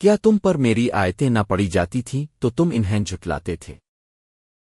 کیا تم پر میری آیتیں نہ پڑی جاتی تھیں تو تم انہیں جھٹلاتے تھے؟